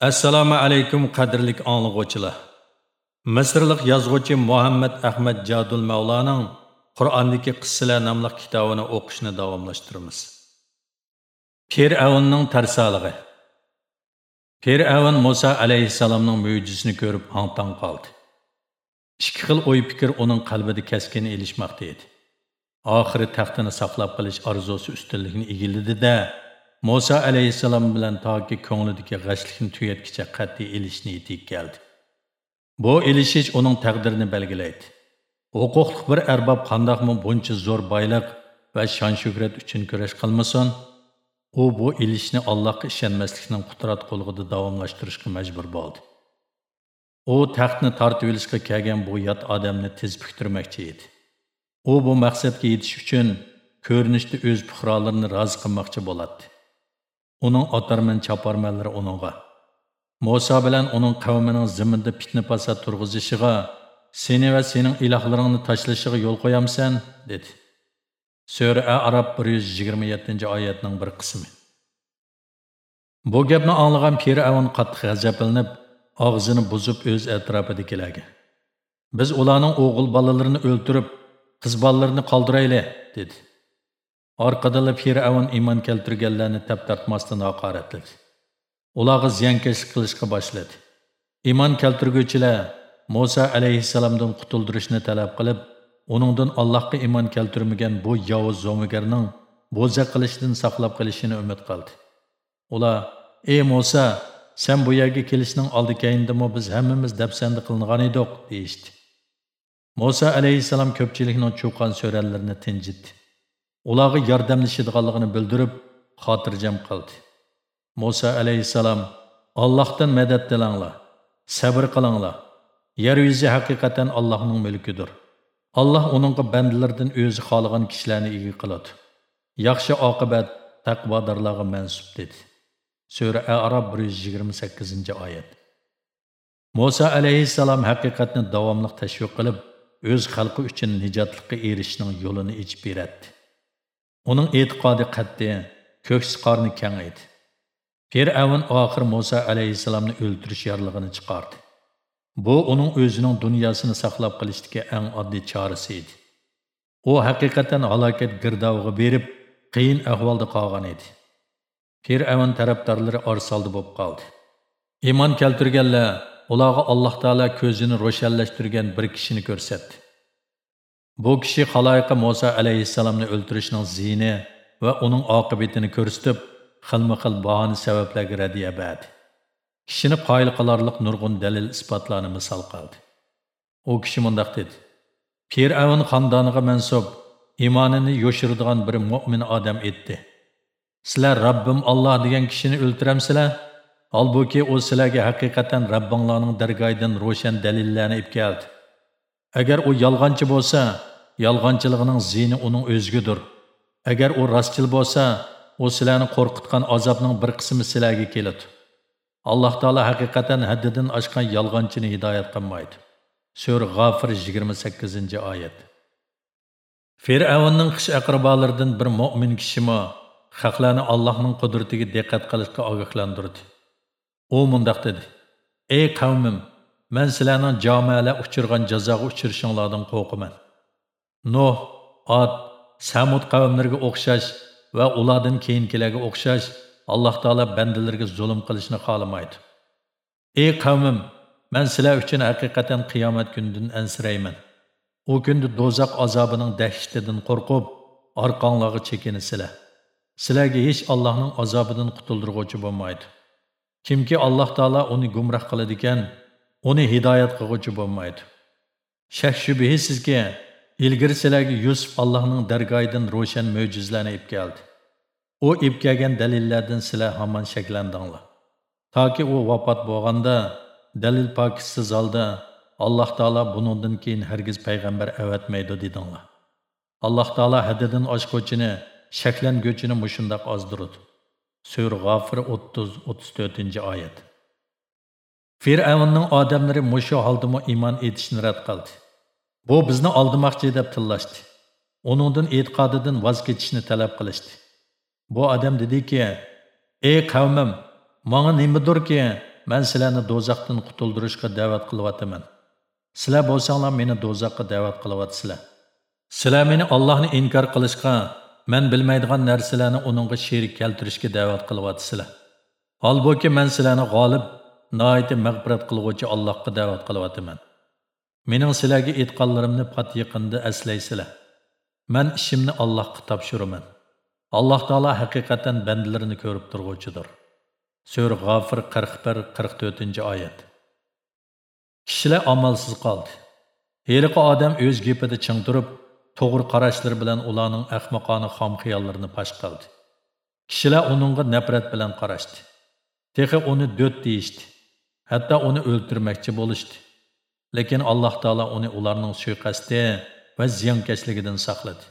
assalomu alaykum qadrlik anglag'uvchilar misrlik yozuvchi muhammad ahmad jadul mavlaning qur'ondagi qissalar nomli kitobini o'qishni davomlashtiramiz. Fir'avnning tarsalig'i fir'avn muso alayhissalomning mo'jizasini ko'rib hongtong qoldi. Ikki xil o'y fikr uning qalbida kaskin ilishmoqda edi. Oxiri taxtini saqlab qolish orzusi ustunlikni egilladida Musa alayhissalom bilan toki ko'nglidagi g'ashlikni tugatgicha qat'iy ilish yetib keldi. Bu ilishish uning taqdirini belgilaydi. Huquqli bir arbob qandoqmi buncha zo'r boylik va shon shuhrat uchun kurash qilmasin, u bu ilishni Allohga ishonmaslikning qudrat qo'lg'ida davomlashtirishga majbur bo'ldi. U taxtni tortib olishga kelgan bu yot odamni tez piktirmoqchi edi. U bu maqsadga yetish uchun ko'rinishda o'z puhrolarini rozi qilmoqchi bo'ladi. Uning otarman chaparmanlari uningga Musa bilan uning qavmining ziminda fitna паса turg'izishiga seni va sening ilohlaringni tashlashiga yo'l qo'yamsan dedi. Sura arab 127 oyatning bir qismi. Bu gapni anglagan fir'avn qattiq g'azablanib og'zini buzib o'z atrofidagilarga biz ularning o'g'il bolalarini o'ltirib qiz bolalarini qoldiraylik" dedi. Orqadala fir'avn iymon keltirganlarni tap tortmasdan haqoratladi ularga ziyonkashlik qilishga boshladi. Iymon keltirguvchilar muso alayhissalomdan qutuldirishni talab qilib uningdan allohga iymon keltirmagan bu yovuz zo'migarning bo'za qilishdan saqlab qilishini umid qildi. Ular ey muso sen bu yerga kelishning oldi keyindimi biz hammamiz dafsanda qilingan edik? deyishdi. Muso alayhissalom ko'pchilikning cho'qon so'rallarini tinjitdi. Ularga yordamlashadiganligini bildirib xotirjam qildi. Muso alayhissalom allohdan madad tilanglar sabr qilinglar. Yer yuzi haqiqatan allohning mulkidir. Alloh uningga bandalardan o'zi xohlagan kishilarni ega qiladi. Yaxshi oqibat taqvodorlarga mansub dedi. Sura arob bir yuz yigirma sakkizinchi oyat. Muso alayhissalom haqiqatni davomli tashviq qilib o'z xalqi uchun nijotlikqa erishishning yo'lini ichib beradi Onun e'tiqodi qat'iy, ko'ksi qorni keng edi. Fir'avn oxir Musa alayhisalomni o'ldirish yorlig'ini chiqardi. Bu uning o'zining dunyosini saqlab qolishdagi eng oddiy chorasi edi. U haqiqatan halokat girdoviga berib, qiyin ahvolda qolgan edi. Fir'avn tarafdorlari orsoldi bo'lib qoldi. Iymon keltirganlar ularga Alloh taolo ko'zini ro'shanlashtirgan bir kishini ko'rsatdi. Bu kishi xaloyiqqa Musa alayhissalomni o'ltirishning ziyni va uning oqibatini ko'rsatib, xilma-xil bahona sabablarga radiya berdi. Kishini qoyil qilarliq nurg'un dalil isbotlarni misol qildi. U kishi mundaq dedi: Fir'avn xondoniga mansub iymonini yo'shiradigan bir mu'min odam etdi. Sizlar Rabbim Alloh degan kishini o'ltiramsizlar? Holbuki u sizlarga haqiqatan Rabbinglarning dargoyidan ro'shan dalillarni ib keldi. Agar u yolg'onchi bo'lsa, yolg'onchiligining zini uning o'zgidir. Agar u rostchil bo'lsa, u sizlarni qo'rqitgan azobning bir qismi sizlarga keladi. Alloh taolo haqiqatan haddidan oshgan yolg'onchini hidoyat qilmaydi. Sura G'afir 28-oyat. Fir'avonning qish aqrabolaridan bir mu'min kishimi xalqlarni Allohning qudratiga diqqat qilishga ogohlantirdi. U mundaq dedi: "Ey qavmim, Мен sizlarning jamoalar uchirgan jazoga uchirishinglardan qo'rqaman." Nuh, Ad, Samud qavmlariga o'xshash ва улардан keyingilarga o'xshash Alloh taolo bandalarga zulm qilishni xohlamaydi. Ey qavmim, мен sizlar uchun haqiqatan qiyomat kunidan ansirayman. U kunda do'zax azobining dahshatidan qo'rqib, orqanglarga chekinisizlar. Sizlarga hech Allohning azobidan qutuldiruvchi bo'lmaydi. Kimki Alloh taolo уни gumroh qiladi ekan, uni hidoyat qiluvchi bo'lmaydi. Shak shubhisizki, ilgari sizlarga Yusuf Allohning dargohidan ro'shan mo'jizlarni ib keldi. U ib kelgan dalillardan sizlar hamon shaklandinglar. Toki u vafot bo'lganda dalil pokisiz holda Alloh taolo buningdan keyin hargiz payg'ambar avatmaydi dedinglar. Alloh taolo haddidan oshquvchini, shaklanguvchini mushundoq ozdiradi. Sur G'afir 30-34-oyat. Fir'avnning odamlari mushu holdimi iymon etishni rad qildi. Bu bizni oldimoqchi deb tillashdi. Uningdan e'tiqodidan voz kechishni talab qilishdi. Bu odam dediki: "Ey qavmim, menga nimadirki, men sizlarni dozaqdan qutuldirishga da'vat qilyapman sizlar bo'lsanglar meni dozaqqa da'vat qilyapsizlar sizlar meni allohni inkor qilishga men bilmaydigan narsalarni uningga sherik keltirishga da'vat qilyapsizlar holbuki men sizlarni g'olib noiti mag'firat qilg'uvchi allohga da'vat qilyapman mening sizlarga aytganlarimni pat yaqinda eslaysizlar man ishimni allohga topshiraman alloh taolo haqiqatan bandalarini ko'rib turg'uvchidir Sura G'afir 41-44 oyat. Kishilar omalsiz qoldi. Heliqi odam o'z gapida ching turib, to'g'ri qarashlar bilan ularning ahmoqona xom xiyollarini pash qildi. Kishilar uningga nafrat bilan qarashdi. Texi uni do't deyishdi. Hatto uni o'ltirmoqchi bo'lishdi. Lekin Alloh taolo uni ularning suiqasdi va ziyonkashligidan saqladi.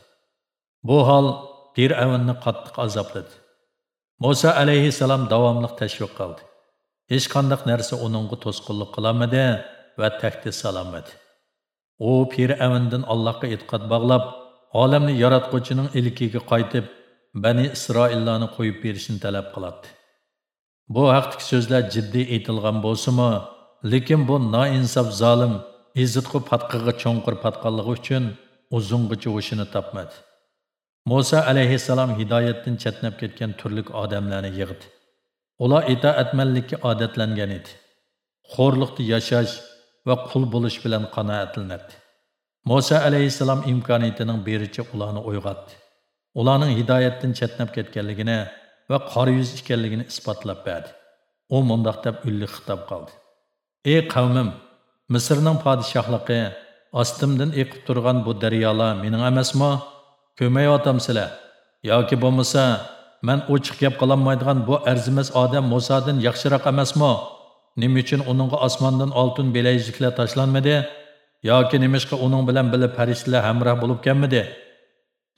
Bu hol Fir'avnni qattiq azobladi. Musa alayhissalom davomli tashviq qildi. Hech qanday narsa uningga to'sqinlik qilolmadi va tahdid sololmadi. U Fir'avndan Allohga e'tiqod bog'lab, olamni yaratquchining ilkiga qaytib, Bani Isroillarni qo'yib berishni talab qiladi. Bu haqdagi so'zlar jiddiy aytilgan bo'lsa-mu, lekin bu noinsof zolim izzatqu patqiga cho'nqir patqanligi uchun uzungacha o'shini topmadi. Musa alayhissalom hidoyatdan chetnab ketgan turlik odamlarni yig'di. Ular itoatmanlikka odatlangan edi. Xo'rlikda yashash va qul bo'lish bilan qanoatlanadi. Musa alayhissalom imkoniyatining berichi ularni uyg'otdi. Ularning hidoyatdan chetnab ketganligini va qora yuz ekanligini isbotlab berdi. U mundoq deb ulli xitob qildi. Ey qavmim, Misrning podshohligi ostimdan eqib turgan bu daryolar mening emasmi? ko'mayotamsizlar yoki bo'lmasa man ochiq gap qilolmaydigan bu arzimas odam musodan yaxshiroq emasmi nima uchun uningga osmondan oltin belayziklar tashlanmadi yoki nimishqa uning bilan birga farishtalar hamroh bo'lib kelmidi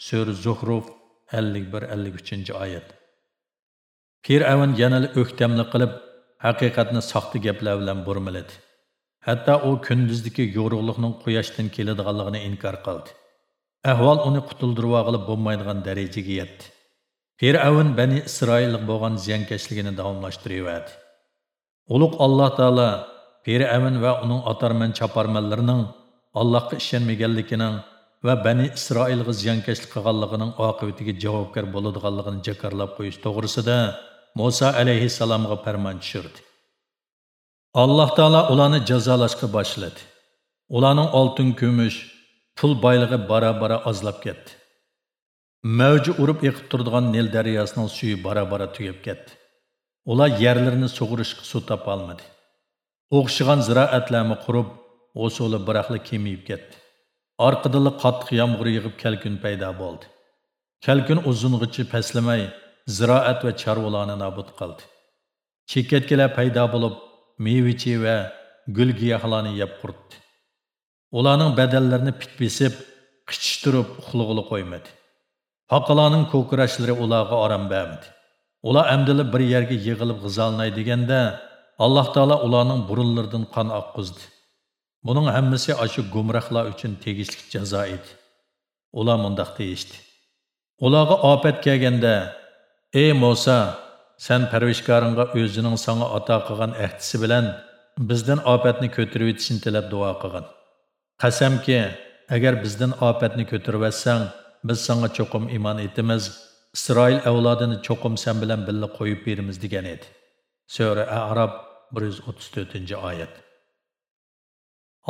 sur zuhruf 51-53 oyat fir'avn yana o'ktamli qilib haqiqatni soxta gaplar bilan burmiladi. Hatto u kunduzdagi yorug'likning quyoshdan keladiganligini inkor qildi. Ahvol uni qutuldirib olib bo'lmaydigan darajaga yetdi. Fir'avn bani isroillik bo'lgan ziyonkashligini davomlashtiryapti ulug' alloh taolo fir'avn va uning otarman chaparmanlarining allohga ishonmaganligining va bani isroilga ziyonkashlik qilganligining oqibatiga javobgar bo'ladiganligini jakarlab qo'yish to'g'risida Musa alayhissalomga farmon tushirdi. Alloh taolo ularni jazolashga boshladi. Ularning oltin kumush pul boyligi bora bora ozlab ketdi. Mavji urib eqib turadigan nil daryosining suyi bora bora tugab ketdi. Ular yerlarini sug'urishga suv topolmadi o'xshagan ziroatlarni qurib o'suli biraqli kemiyib ketdi. Orqadili qattiq yomg'ir yig'ib kalkun paydo bo'ldi. Kalkun uzung'ichi paslamay ziroat va chorvalarni nobud qildi chekatkalar paydo bo'lib mevichi va gul giyohlarni yeb quritdi ularning badallarini pit besib qichishtirib uxlag'ili qo'ymadi poqalarning ko'krashlari ularga orom bermadi ular amdili bir yerga yig'ilib g'izolnay deganda alloh taolo ularning burunlaridan qon oqqizdi buning hammasi ashu gumrohlar uchun tegishli jazo edi. Ular mundoq deyishdi. Ularga ofat kelganda ey Musa, sen parvishkoringga o'zining sanga ato qilgan ahdisi bilan bizdan ofatni ko'tarib yetishini tilab duo qilgan Qasamki, agar bizdan ofatni ko'tarib atsang, biz senga çokum iman etamiz. İsrail avlodini çokum sen bilan billa qo'yib beramiz degan edi. Söre Arab 134-oyat.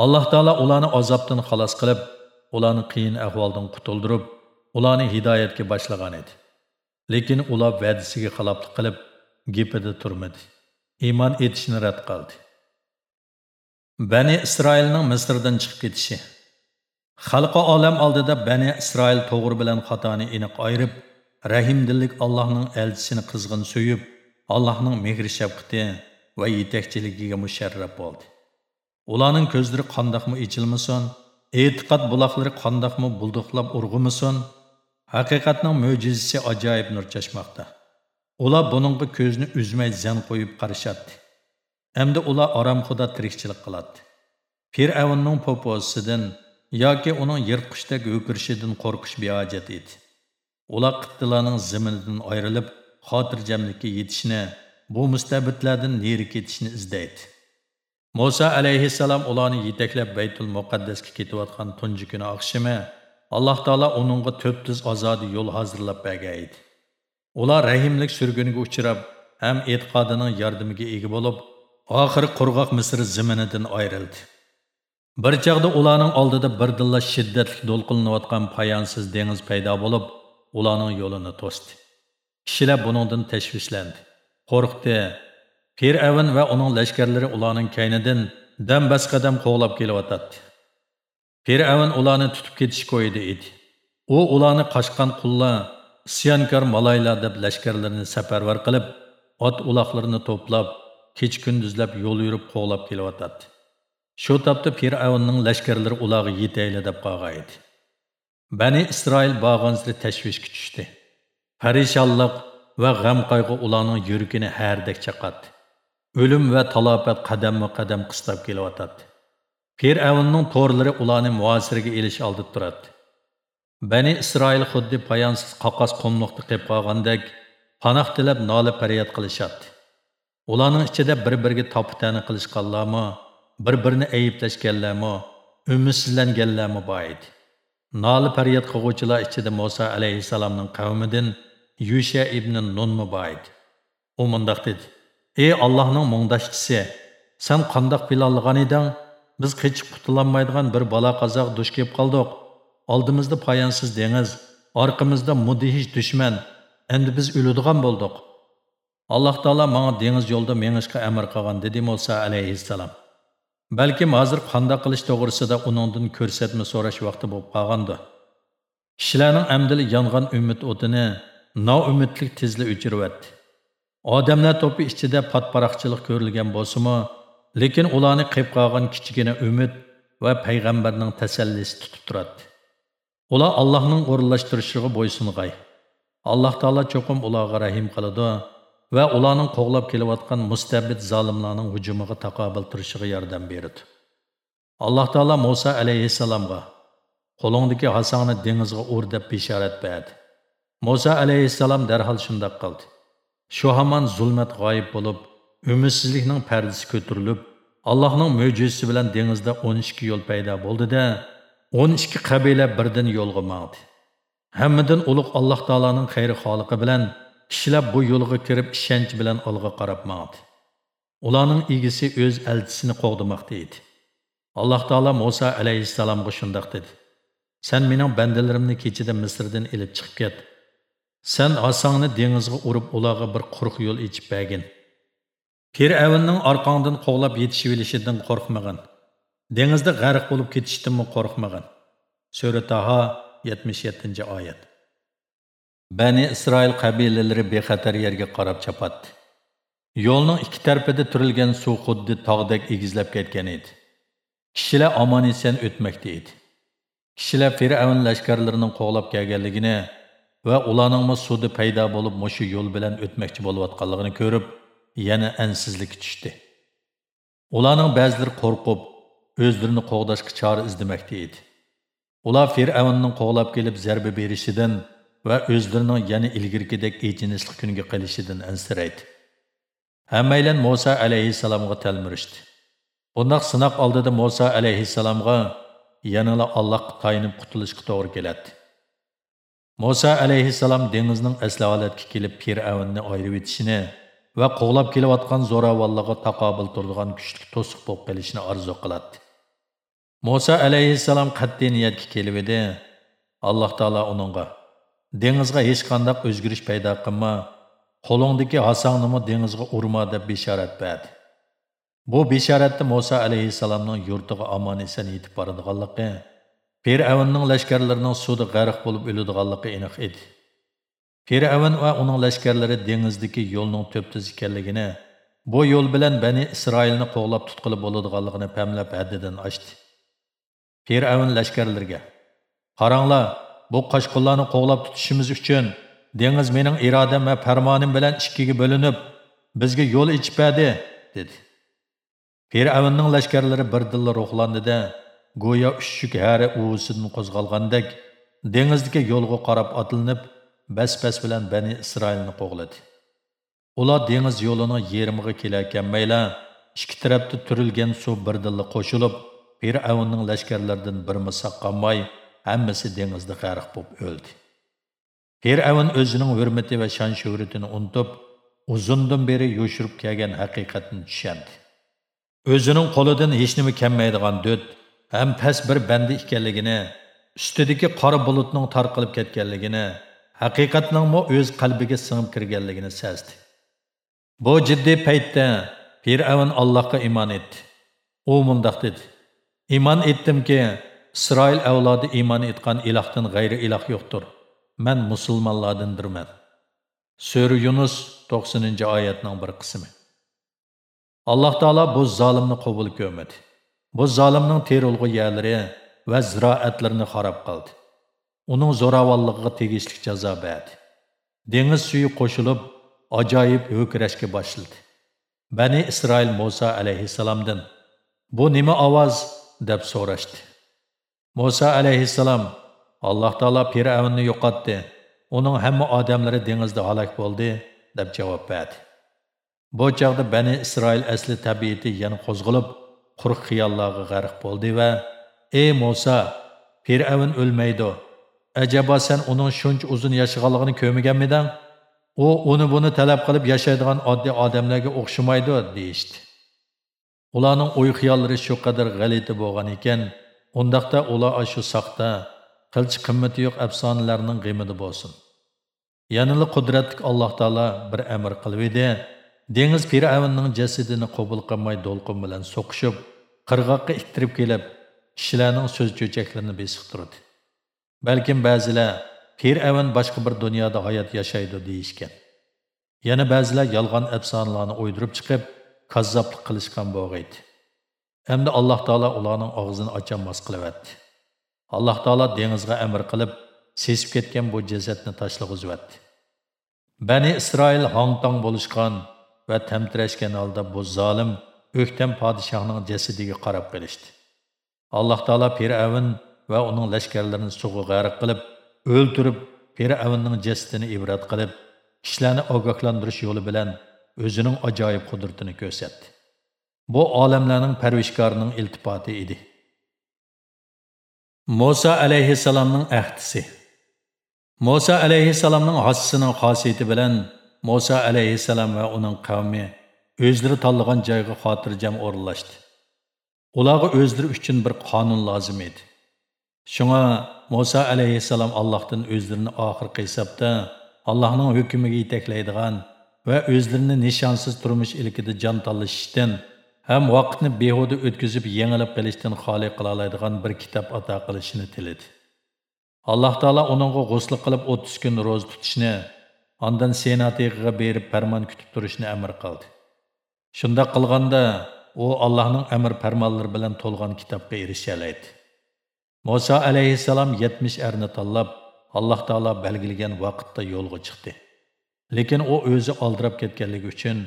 Alloh Teala ularni azobdan xalos qilib, ularni qiyin ahvoldan qutuldirib, ularni hidoyatga boshlagan edi. Lekin ular va'dasiga xiloflik qilib, gepida turmadi. Iymon etishni rad qildi. Bani Isroilning Misrdan chiqib ketishi. Xalqi olam oldida Bani Isroil to'g'ri bilan xatoni aniq ayirib, rahimdillik Allohning elchisini qizg'in so'yib, Allohning mehr shafqati va yetakchiligiga musharraf bo'ldi. Ularning ko'zlari qandoqmi ichilmasin, e'tiqod buloqlari qandoqmi bulduqlab urg'umasin, haqiqatning mo'jizasi ajoyib nur chashmoqda. Ular buningga ko'zni uzmay zan qo'yib qarashadi. hamda ular aramxuda tirikchilik qiladi. Fir'avnning poposidan yoki uning yirtqichdek o'kirishidan qo'rqish behojat edi. Ular qittilarning ziminidan ayrilib, xotirjamlikka yetishni bu mustabidlardan neri ketishni izlaydi. Musa alayhissalom ularni yetaklab Baytul Muqaddasga ketayotgan tunji kuni oqshimi Alloh taolo uningga 400 ozodi yo'l hozirlab bergan edi. Ular rahimlik surguniga uchrab, ham e'tiqodining yordamiga ega bo'lib, oxiri qurg'oq Misr ziminidan ayrildi. Bir chaqda ularning oldida birdilla shiddatli do'lqinlayotgan poyansiz dengiz paydo bo'lib, ularning yo'lini to'sdi. Kishilar buningdan tashvishlandi. Qo'rqdi. Fir'avn va uning lashkarlari ularning kaynidan dam bas qadam qo'g'lab kelyotdi. Fir'avn ularni tutib ketish qo'ydi edi. U ularni qashqan qullar, isyonkor malaylar deb lashkarlarini safarvar qilib, ot uloqlarini to'plab, kech kunduzlab yo'l yurib qo'g'lab kelyotdi. Shu topda Fir'avnning lashkarlari ularga yetayli deb qolgan edi. Bani Isroil bag'ansli tashvishga tushdi. Parishonlik va g'am qayg'u ularning yuragini hardek chaqatdi. O'lim va talofat qadamma-qadam qistab kelyotdi. Fir'avnning to'rlari ularni muasiriga elish oldi turadi. Bani Isroil xuddi poyansiz qoqos qumliqda qilib qolgandek, panoh tilab nola faryod qilishadi. Ularning ichida bir-biriga topitani qilishganlarmi, bir-birini ayblashganlarmi, umidsizlanganlarmi bor edi. Nola faryod qilguvchilar ichida Musa alayhisalomning qavmidan Yusha ibn Nunmi bor edi. U mundoq dedi: "Ey Allohning mungdashchisi, sen qandoq planlagan eding? Biz qechib qutulolmaydigan bir balo qazoq duch kelib qoldik. Oldimizda poyansiz dengiz, orqamizda mudihish dushman. Endi biz o'ladigan bo'ldik." alloh taolo manga dengiz yo'lda mengishga amr qilgan dedi muso alayhissalom balkim hozir qandoq qilish to'g'risida uningdan ko'rsatma so'rash vaqti bo'lib qolgandi kishilarning amdili yongan umid o'tini noumidlik tezli o'chiryapti odamlar to'pi ichida patparaqchilik ko'rilgan bo'lsimi lekin ularni qilib qolgan kichkina umid va payg'ambarning tasallisi tutib turadi. Ular allohning o'rinlashtirishiga bo'ysung'ay alloh taolo cho'qim ularga rahim qiladi va ularning qo'g'lab kelayotgan mustabid zolimlarning hujumiga taqobil turishiga yordam beradi. Alloh taolo muso alayhissalomga qo'lingdagi hasongni dengizga ur deb bishorat berdi. Muso alayhissalom darhol shundoq qildi. Shu hamon zulmat g'oyib bo'lib umidsizlikning pardasi ko'tarilib allohning mo'jizasi bilan dengizda 12 yo'l paydo bo'ldida 12 qabila birdan yo'lga mangdi hammadan ulug' alloh taoloning xayri xoliqi bilan kishilar bu yo'lga kirib ishonch bilan olg'a qarab mangdi ularning egisi o'z elchisini qo'g'dimoqda edi. Alloh taolo muso alayhissalomga shundoq dedi. Sen mening bandalarimni kechida misrdan ilib chiqib ket. Sen osongni dengizga urib ularga bir quruq yo'l ichib bergin. Fir'avnning orqangdan qo'g'lab yetishib olishidan qo'rqmag'in dengizda g'arq bo'lib ketishdanmi qo'rqmag'in sura taho yetmish yettinchi oyat Bani Isroil qabilalari bexatar yerga qarab chapatdi. Yo'lning ikki tarafida turilgan suv xuddi tog'dek egizlab ketgan edi. Kishilar omon-eson o'tmoqda edi. Kishilar Fir'avn lashkarlarining qo'g'lab kelganligini va ularning suvda paydo bo'lib mushu yo'l bilan o'tmoqchi bo'layotganligini ko'rib, yana ansizlik tushdi. Ularning ba'zilari qo'rqib, o'zlarini qo'g'dashga chora izlamoqda edi. Ular Fir'avnning qo'g'lab kelib zarba berishidan va o'zlarining yana ilgirgidek echinishli kunga qilishidan ansiraydi hammaylan Musa alayhissalomga talmirishdi Bundaq sınaq oldida Musa alayhissalomga yanala allohga tayinib qutulishga to'g'ri keladi Musa alayhissalom dengizning asli holatga kelib fir'avnni ayirib etishini va qo'g'lab kelayotgan zo'ravonlarga taqobil turadigan kuchli to'siq bo'lib qolishini orzu qiladi. Muso alayhissalom qat'iy niyatga kelib edi. Alloh taolo uningga dengizga hech qandaq o'zgarish paydo qilma qo'lingdagi hasangni dengizga urma deb bishorat berdi. Bu bishoratda muso alayhissalomning yurtiga omon eson yetib boradiganligi fir'avnning lashkarlarining suvda g'arq bo'lib o'ladiganligi aniq edi. Firavun va uning lashkarlari dengizdagi yo'lning to'ptiz ekanligini bu yo'l bilan bani isroilni qo'g'lab tutqili bo'ladiganligini pamlab haddidan ochdi. Firavun lashkarlariga: qaranglar bu qochqinlarni qo'g'lab tutishimiz uchun dengiz mening irodam va farmonim bilan ikkiga bo'linib bizga yo'l ichib berdi dedi Firavunning lashkarlari bir dilla ruhlandida go'yo uchchuk hari uvisidan qo'zg'algandek dengizdagi yo'lga qarab otilinib bas bas bilan bani isroilni qo'g'ladi ular dengiz yo'lining yerimiga kelayotganmaylar ikki tarafda turilgan suv birdilla qo'shilib fir'avnning lashkarlaridan birmi saqqanmay denizdə dengizda bub öldü. Bir fir'avn özünün hürməti və şan şöhrətini unutub, uzundan beri yoşurub kəgən haqiqatni düşəndi. Özünün qo'lidan heç nimi kəmməydiğən dud həm pəs bir bəndi ekanligini üstüdəki qara bulutning tarqılıb kətkəlligini, haqiqatningmi o'z qalbiga singib kirganligini sezdi. Bu jiddiy paytda fir'avn allohga iymon etdi. U mundoq dedi. Iymon etdimki isroil avlodi iymon etgan ilohdan g'ayri iloh yo'qdir. Man musulmonlardandirman sura yunus 90 oyatning bir qismi. Alloh taolo bu zolimni qabul ko'rmadi bu zolimning terulg'u yerlari va ziroatlarini xarob qildi. Uning zo'ravonligiga tegishli jazo berdi. Dengiz suyi qo'shilib ajoyib ho'kirashga boshladi. Bani isroil muso alayhissalomdan bu nima ovoz? deb so'rashdi. Muso alayhissalom alloh taolo fir'avnni yo'qotdi. Uning hamma odamlari dengizda halok bo'ldi deb javob berdi. Bu chog'da bani isroil asli tabiati yana qo'zg'alib quruq xiyollarga g'arq bo'ldi va ey muso fir'avn o'lmaydi. Ajabo sen uning shuncha uzun yashaganligini ko'rmaganmiding u uni buni talab qilib yashaydigan oddiy odamlarga o'xshamaydi deyishdi. Ularning o'y xiyollari shu qadar g'alati bo'lgan ekan undaqda ular shu soxta qilch qimmati yo'q afsonalarning g'imida bo'lsin. Yanili qudratli alloh taolo bir amr qilib edi dengiz fir'avnning jasadini qabul qilmay do'lqin bilan so'qishib qirg'oqqa ittirib kelib kishilarning so'z cho'chaklarini besiqtirdi balkim ba'zilar fir'avn boshqa bir dunyoda hayot yashaydi deyishgan. Yana ba'zilar yolg'on afsonalarni o'ydirib chiqib kazzoblik qilishgan bo'lg'aydi endi alloh taolo ularning og'zini ocholmas qilyapti alloh taolo dengizga amr qilib sesib ketgan bu jasadni tashlag'izvatdi bani isroil hong tong bo'lishgan va tamtirashgan holda bu zolim o'ktam podshohning jasadiga qarab qilishdi alloh taolo fir'avn va uning lashkarlarini suvga g'arq qilib o'ltirib fir'avnning jasadini ibrat qilib kishilarni ogohlantirish yo'li bilan o'zining ajoyib qudratini ko'rsatdi bu olamlarning parvishkorining iltifoti edi Musa alayhissalomning ahdisi Musa alayhissalomning hassisining xosiyati bilan Musa alayhissalom va uning qavmi o'zlari tanlagan joyga xotirjam o'rinlashdi. Ularga o'zlari uchun bir qonun lozim edi. Шуңа Муса алейхиссалам Аллаһтан өзләренә ахыркы хисапта Аллаһның hükмиге итәкләйдиган ва өзләренә нишансыз тормыш илкидә жан талышыштан һәм вакытны беһуда өткизеп яңалып калыштан хали кыла алайдиган бер китап ата кылышын тиледи. Аллаһ Таала уныңга гуслы кылып 30 көн роз тутышны, андан сенатыгыга берип фарман күтүп турышны әмер кылды. Шунда кылганда у Аллаһның әмер фарманлары белән толган китапка эрише алайды. Musa alayhissalom 70 erni tanlab Alloh taolo belgilagan vaqtda yo'lga chiqdi. Lekin u o'zi oldirab ketganligi uchun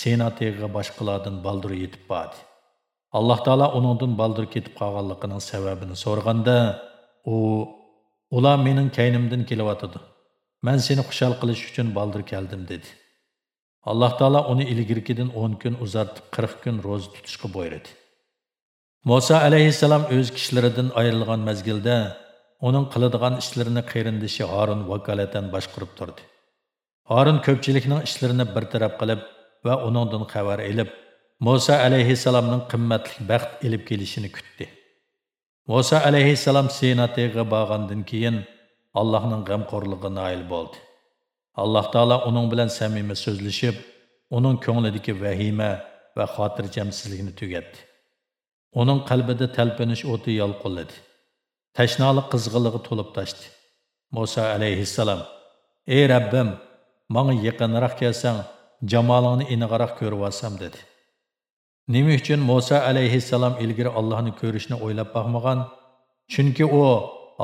senatiga boshqalardan baldur yetib bordi. Alloh taolo uningdan baldur ketib qolganligining sababini so'rganda, u ular mening kaynimdan kelyotidi. Men seni xushal qilish uchun baldur keldim dedi. alloh taolo uni ilgirkidan 10 kun uzartib 40 kun ro'za tutishga buyurdi Musa alayhissalom o'z kishilaridan ayrilgan mazgilda uning qiladigan ishlarini qerindishi Harun vakolatan boshqarib turdi. Harun ko'pchilikning ishlarini bir taraf qilib va uningdan xabar elib, Musa alayhissalomning qimmatli baxt elib kelishini kutdi. Musa alayhissalom senatiga borgandan keyin allohning g'amxo'rlig'iga nail bo'ldi. Alloh taolo uning bilan samimiy so'zlashib uning ko'nglidagi vahima va xotirjamsizlikni tugatdi. Uning qalbida talpinish o'ti yolqinladi tashnoliq qizg'iligi to'lib tashdi. Muso alayhissalom ey rabbim manga yaqinroq kelsang jamolingni inig'aroq ko'rib olsam dedi. Nima uchun muso alayhissalom ilgari allohni ko'rishni o'ylab boqmagan? Chunki u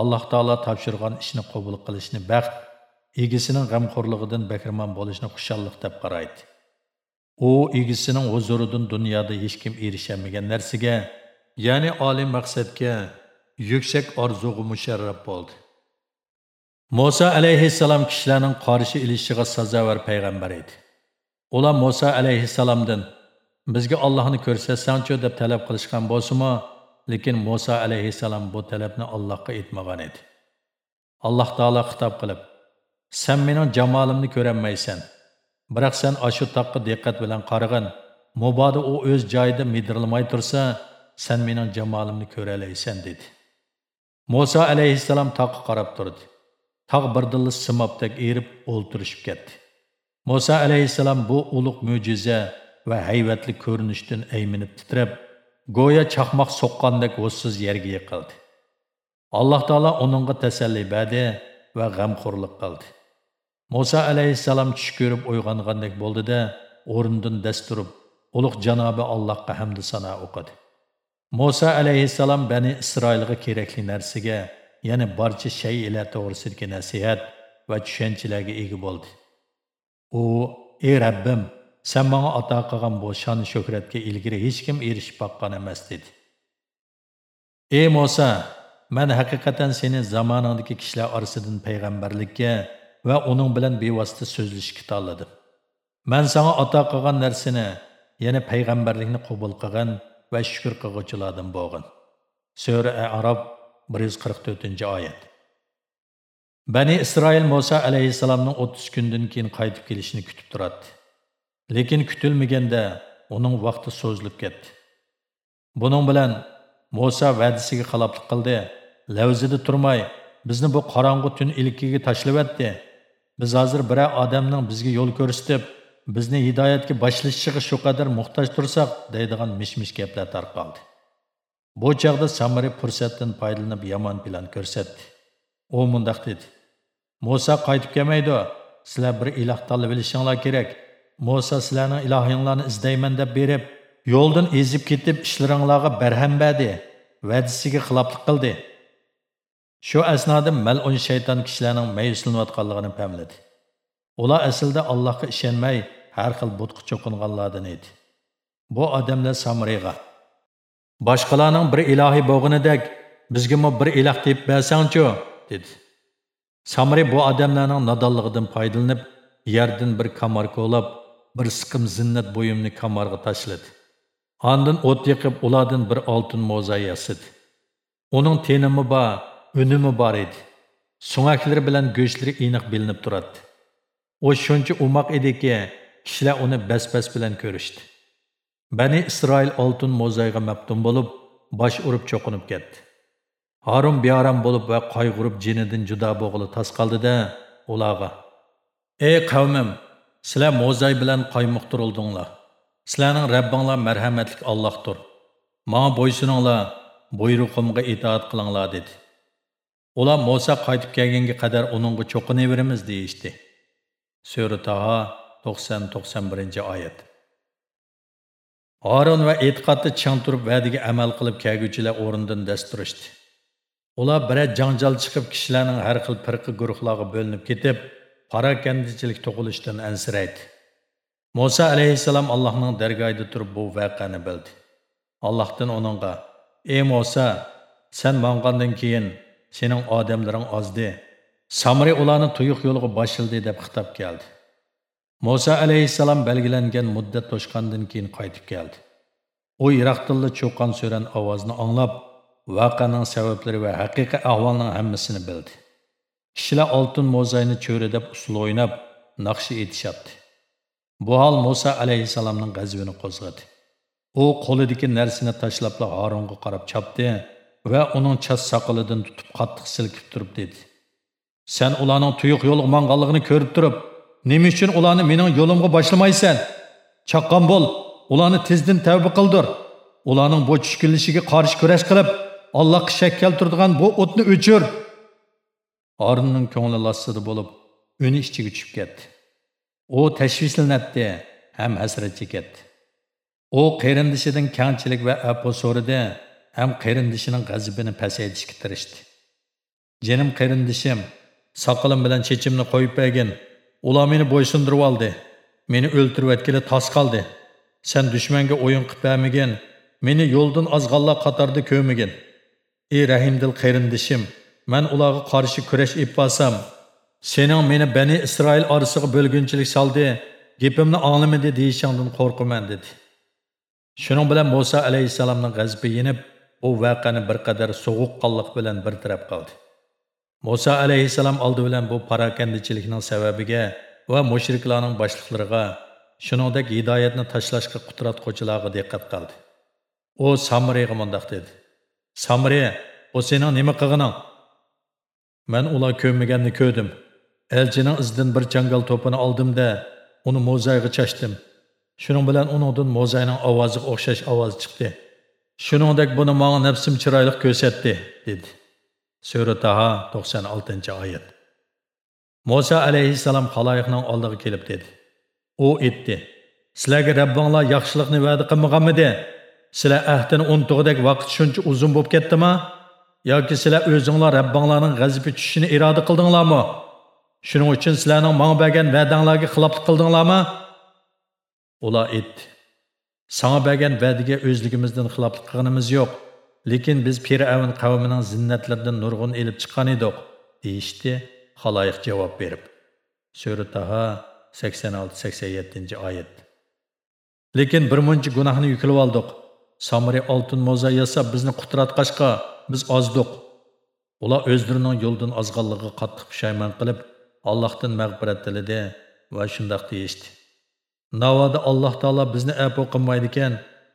alloh taolo topshirgan ishni qabul qilishni baxt egisining g'amxo'rligidan bahramand bo'lishni xushalliq deb qaraydi. U egisining huzuridan dunyoda hech kim erishamagan narsaga ya'ni oliy maqsadga yuksak orzuga musharraf bo'ldi muso alayhissalom kishilarning qarshi ilishiga sazovar payg'ambar edi ular Musa alayhissalomdan bizga Allohni ko'rsatsangchi deb talab qilishgan bo'lsimi lekin Musa alayhissalom bu talabni Allohga aytmagan edi. Alloh taolo xitob qilib: "Sen mening jamolimni ko'rolmaysan. Biroq sen ashu toqqa diqqat bilan qarag'in. Mubodo u o'z joyida midrilmay tursa, sen mening jamolimni ko'ralaysan" dedi. Musa alayhissalom taqqa qarab turdi. tog' birdilla simobdek erib o'ltirishib ketdi. Musa alayhissalom bu ulug' mo'jiza va hayvatli ko'rinishdan ayminib titrab, go'yo chaqmoq soqqandek o'zsiz yerga yiqildi. alloh taolo uningga tasalli berdi va g'amxo'rlik qildi muso alayhissalom tush ko'rib uyg'ongandek bo'ldida o'rnidan dast turib ulug' janobi allohga hamdu sano o'qidi Musa alayhissalom bani isroilga kerakli narsaga ya'ni barcha shaylar to'g'risidagi nasihat va tushunchalarga ega bo'ldi. U ey rabbim sen menga ato qilgan bu shon shuhratga ilgari hech kim erishib boqqan emas dedi. Ey Musa, men haqiqatan seni zamoningdagi kishilar orasidan payg'ambarlikka va uning bilan bevosita so'zlashga tanladim Men senga ato qilgan narsani ya'ni payg'ambarlikni qabul qilgan va şükür qilg'uvchilardan bo'lg'in. Sura arob bir yuz qirq to'rtinchi oyat. Bani isroil Musa alayhissalomning o'ttiz kundan keyin qaytib kelishini kutib turadi. Lekin kutilmaganda uning vaqti so'zilib ketdi. Buning bilan Musa va'dasiga xiloflik qildi. Lavzida turmay bizni bu qorong'u tun ilkiga tashlavatdi biz hozir biror odamning bizga yo'l ko'rsatib bizni hidoyatga boshlashiga shu qadar muhtoj tursak deydigan mish mish gaplar tarqaldi. Bu chog'da samari fursatdan foydalanib yomon plan ko'rsatdi. U mundoq dedi. Muso qaytib kelmaydi. Sizlar bir iloh tanlab olishinglar kerak. Muso sizlarning ilohinglarni izlayman deb berib yo'ldan ezib ketib ishlaringlarga barham berdi. Va'dasiga xiloflik qildi. Shu asnoda mal'un shayton kishilarning mayuslanayotganligini pamladi. Ular aslida Allohga ishonmay, har xil butqa cho'qinganlardan edi. Bu odamlar samriyga boshqalarning bir ilohi bo'g'inidek bizgami bir iloh deb bersangchu dedi. Samri bu odamlarning nodonligidan foydalanib, yerdan bir kamar qo'lab, bir siqim zinnat bo'yimni kamarga tashladi. andin o't yiqib, ulardan bir oltin mo'za yasidi Uning tenimi bor unumi bor edi so'ngaklari bilan go'shtlari aniq bilinib turadi u shuncha umoq ediki kishilar uni bas bas bilan ko'rishdi. Bani isroil oltin mo'zayga maftun bo'lib bosh urib cho'qinib ketdi. Harun beorom bo'lib va qayg'urib jinidan judo bo'g'ili tas qoldida ularga ey qavmim sizlar mo'zay bilan qaymoqtirildinglar. Sizlarning rabbinglar marhamatlik allohdir. Ma bo'ysuninglar buyruqimga itoat qilinglar dedi. Ular Musa qaytib kelganga qadar uningga cho'qinaveramiz deyishdi. Sura taho 90-91 oyat. Harun va e'tiqodda chang turib va'daga amal qilib kelguvchilar o'rindan dast turishdi. Ular bir janjal chiqib kishilarning har xil firqa guruhlarga bo'linib ketib, parakandichilik tug'ilishdan ansiraydi. Musa alayhissalom Allohning dargohida turib bu voqeani bildi. Allohdan uningga: "Ey Musa, sen mangandan keyin sening odamlaring ozdi samri ularni tuyuq yo'liga boshildi deb xitob keldi Musa alayhissalom belgilangan muddat to'shqandan keyin qaytib keldi. U yiroqdilla cho'qqan so'ran ovozni anglab voqeaning sabablari va haqiqiy ahvolning hammasini bildi. Kishilar oltin mo'zayni cho'ri deb usul o'ynab naqshi etishyapti. Bu hol Musa alayhissalomning g'azvini qo'zg'adi. U qo'lidagi narsani tashlab harunga qarab chopdi va uning chas soqolidan tutib qattiq silkib turib dedi. Sen ularning tuyuq yo'l manganligini ko'rib turib nima uchun ularni mening yo'limga boshlamaysan? Chaqqon bo'l ularni tezdan tavba qildir. Ularning bu tushkunlishiga qarshi kurash qilib allohga shak keltiradigan bu o'tni o'chir. Orinning ko'ngli lassida bo'lib uni ichiga tushib ketdi. U tashvishlanatdi ham hasrat chekatdi u qarindishidan kangchilik va apo so'radi ham qarindishining g'azabini pasaytishga tirishdi. Jinim qarindishim soqolim bilan chechimni qo'yib bergin ular meni bo'ysundirib oldi. Meni o'ltirib atkili tos qoldi. Sen dushmanga o'yin qilib bermagin. Meni yo'ldan ozg'anlar qatorda ko'migin ey rahimdil qarindishim man ularga qarshi kurash ib sening meni bani isroil orasiga bo'lgunchilik soldi gapimni anglamadi deyishingdan qo'rqaman dedi. Shuning bilan muso alayhissalomning g'azbi yenib bu voqeani bir qadar sovuqqonlik bilan bartaraf qildi Musa alayhissalom oldi bilan bu parokandichilikning sababiga va mushriklarning boshliqlariga shuningdek hidoyatni tashlashga qudrat qo'chilarga diqqat qildi. U samriga mundoq dedi. Samri bu sening nima qilganing man ular ko'mmaganni ko'rdim. Elchining izidan bir changal to'pini oldimda uni mo'zayga chashdim. Shuning bilan uningdan mo'zayning ovoziga o'xshash ovoz chiqdi. Shuningdek buni manga nafsim chiroyli ko'rsatdi dedi. Sura taho to'qson oltinchi oyat. Muso alayhissalom haloyiqning oldiga kelib dedi. U aytdi sizlarga rabbinglar yaxshilikni va'da qilmaganmidi sizlar ahdini unutug'idek vaqt shuncha uzun bo'lib ketdimi? Yoki sizlar o'zinglar rabbinglarning g'azabi tushishini iroda qildinglarmi? Shuning uchun sizlarning manga bergan va'danglarga xiloflik qildinglarmi? Ular aytdi Sana bergan va'daga o'zligimizdan xiloflik qilganimiz yo'q, lekin biz Fir'avn qavmining zinnatlaridan nurg'un elib chiqqan edik, deyishdi xaloyiq javob berib. Sura Taha 86-87 oyat. Lekin bir muncha gunohni yuklab oldik. Samri oltin mo'za yasab bizni qutratqashqa biz ozdik. Ular o'zlarining yo'ldan ozganligiga qattiq pushaymon qilib, Allohdan mag'firat tiladi va shundoq deyishdi. Navoda Alloh taolo bizni afo qilmaydi ekan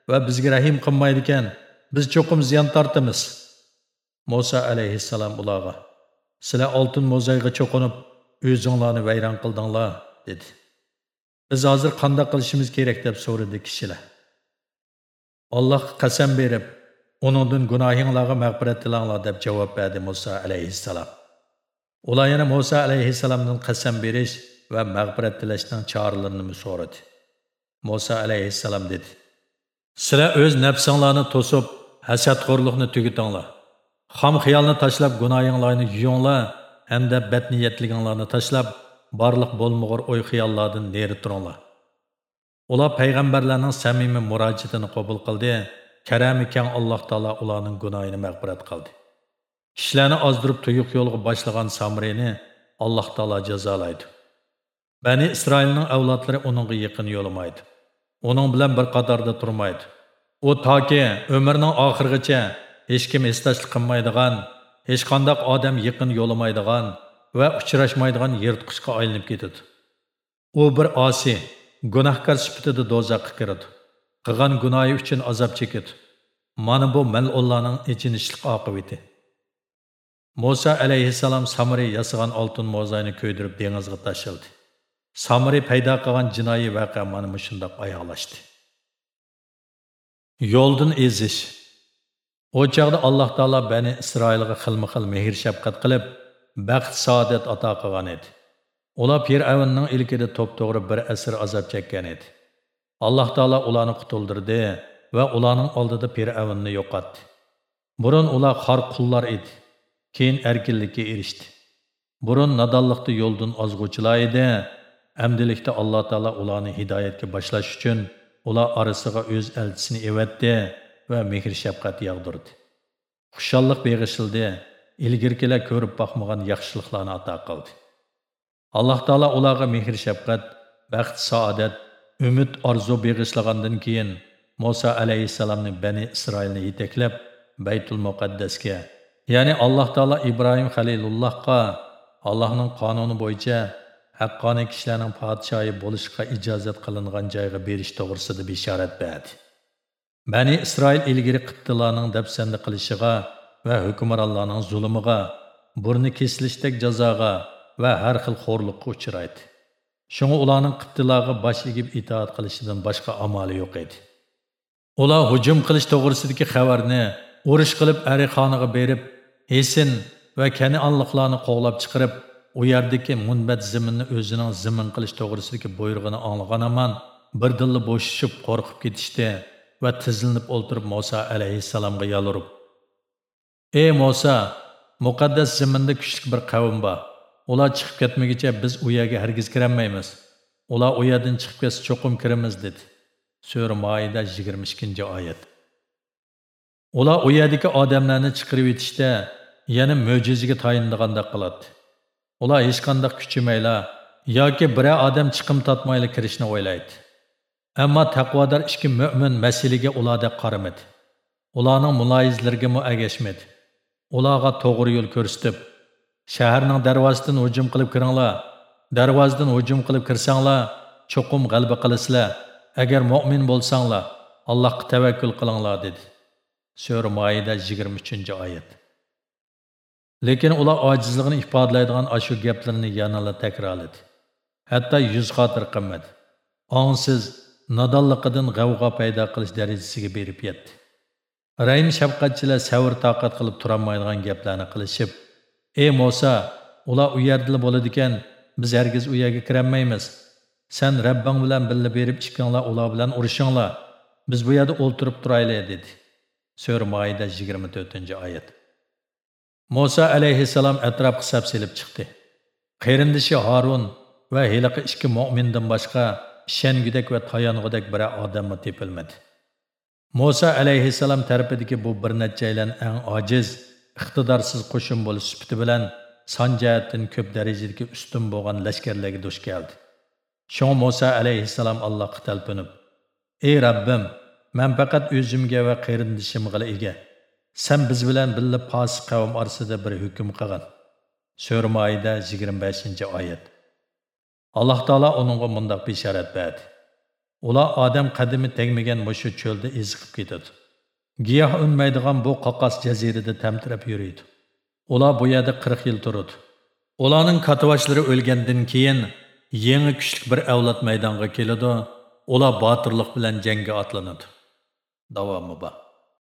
va bizga rahim qilmaydi ekan, biz cho'qim ziyon tortamiz. Musa alayhissalom ularga: "Sizlar oltin mo'zayga cho'qinib, o'zinglarni vayron qildinglar" dedi. Biz hozir qanday qilishimiz kerak deb so'radi kishilar. Allohga qasam berib, uningdan gunohinglarga mag'firat tilanglar deb javob berdi Musa alayhissalom. Ular yana Musa alayhissalomdan qasam berish va mag'firat tilashning choralarini so'radi muso alayhissalom dedi sizlar o'z nafsinglarni to'sib hasadxo'rlikni tugitinglar xom xiyolni tashlab gunoyinglarni yuyinglar hamda badniyatliginglarni tashlab barliq bo'lmag'ur o'y xiyollardan neri turinglar ular payg'ambarlarning samimiy murojaatini qabul qildi karami kang alloh taolo ularning gunoyini mag'firat qildi kishilarni ozdirib tuyuq yo'lga boshlagan samreni alloh taolo jazolaydi Bani isroilning avlodlari uningga yaqin yo'lamaydi. Uning bilan bir qatorda turmaydi. U toki umrining oxirigacha hech kim esdashlik qilmaydigan, hech qanday odam yaqin yo'lamaydigan va uchrashmaydigan yirtqichga aylanib ketadi. U bir osiy gunohkor sifatida do'zaxga kiradi. Qilgan gunohi uchun azob chekadi. Mana bu mal'ullarning ichinishlik oqibati. Musa alayhissalom Samri yasagan oltin mo'zayni ko'ydirib dengizga tashildi. Samri paydo qilgan jinoiy voqea mana shundoq oyoqlashdi. Yo'ldan ezish. O chaqda Alloh taolo Bani Isroilga xilma-xil mehr shafqat qilib, baxt saodat ato qilgan edi. Ular Fir'avnning ilkida to'p-to'g'ri bir asr azob chekkan edi. Alloh taolo ularni qutuldirdi va ularning oldida Fir'avnni yo'qotdi. Burun ular xor qullar edi. Keyin erkinlikka erishdi. Burun nadonlikda yo'ldan ozg'uvchilar edi. Amdilikda Alloh Таала ularni hidoyatga boshlash uchun ular orasiga o'z elchisini evatdi va mehr shafqat yog'dirdi. Xushalliq beg'ishildi, ilgirkilar ko'rib boqmagan yaxshiliklarni ato qildi. Alloh taolo ularga mehr shafqat, baxt, saodat, umid, orzu beg'ishlagandan keyin Musa alayhissalomni Bani Isroilni yetaklab Baytul Muqaddasga, ya'ni Alloh taolo Ibrohim Xalilullohga Allohning qonuni bo'yicha haqqoniy kishilarning podshoyi bo'lishga ijozat qilingan joyga berish to'g'risida bishorat berdi. Bani isroil ilgari qittilarning dafsanda qilishiga va hukmronlarning zulmiga burni kesilishdek jazoga va har xil xo'rliqqa uchraydi. Shunga ularning qittilarga bosh egib itoat qilishidan boshqa amali yo'q edi. Ular hujum qilish to'g'risidagi xabarni urush qilib arixoniga berib esin va kananliqlarni qo'g'lab chiqarib u yerdagi munbat ziminni o'zining zimin qilish to'g'risidagi buyrug'ini anglagan amon birdilla bo'shishib qo'rqib ketishdi va tizilib o'ltirib Musa alayhissalomga yolurib ey Musa muqaddas ziminda kuchli bir qavm bor. Ular chiqib ketmaguncha biz u yerga hargiz kirolmaymiz ular u yerdan chiqib ketsa cho'qim kiramiz dedi. Sura moida yigirma ikkinchi oyat. Ular u yerdagi odamlarni chiqarib yetishda yana mo'jizaga tayinlagandek qiladi Ular hech qanday kuchimayla, yoki biror odam chiqim totmayli kirishni o'ylaydi. Ammo taqvodor ikki mo'min masalaga ularda qaramadi. Ularning muloyizlarigami agashmadi ularga to'g'ri yo'l ko'rsatib shaharning darvozasidan hujum qilib kiringlar darvozadan hujum qilib kirsanglar cho'qim g'alba qilasizlar. Agar mo'min bo'lsanglar allohga tavakkul qilinglar dedi. Sura moida yigirma uchinchi oyat. Lekin ular ojizligini ifodalaydigan ashu gaplarni yanala takrorladi hatto yuz xotir qilmadi ongsiz nodonliqidan g'avg'o paydo qilish darajasiga berib yetdi. Raym shafqatchilar savr toqat qilib turolmaydigan gaplarni qilishib ey muso ular u yerda bo'ladi ekan biz hargiz u yerga kirolmaymiz san rabbang bilan birga berib chiqinglar ular bilan urushinglar. Biz bu yerda o'ltirib turaylik dedi. Sura moida yigirma to'rtinchi oyat. Muso alayhissalom atrofga sap selib chiqdi. Qerindishi harun va heliqi ikki mo'mindan boshqa ishongudek va tayong'udek bir odammi tepilmadi. Muso alayhissalom tarafidagi bu bir nechalan eng ojiz iqtidorsiz qo'shin bo'lish sifati bilan son jihatdan ko'p darajadagi ustun bo'lgan lashkarlarga duch keldi. Shunga muso alayhissalom allohga talpinib ey robbim man faqat o'zimga va qarindishimga ega. Sen biz bilan birga posiq qavm orasida bir hukm qilgin sura moida yigirma beshinchi oyat alloh taolo uningga mundoq bishorat berdi ular odam qadimi tegmagan mushu cho'lda eziqib ketadi. Giyoh unmaydigan bu qoqos jazirada tamtirab yuriydi. Ular bu yerda qirq yil turadi ularning katovashlari o'lgandan keyin yangi kuchli bir avlod maydonga keladi. Ular botirlik bilan jangga otlanadi. Davomi bor.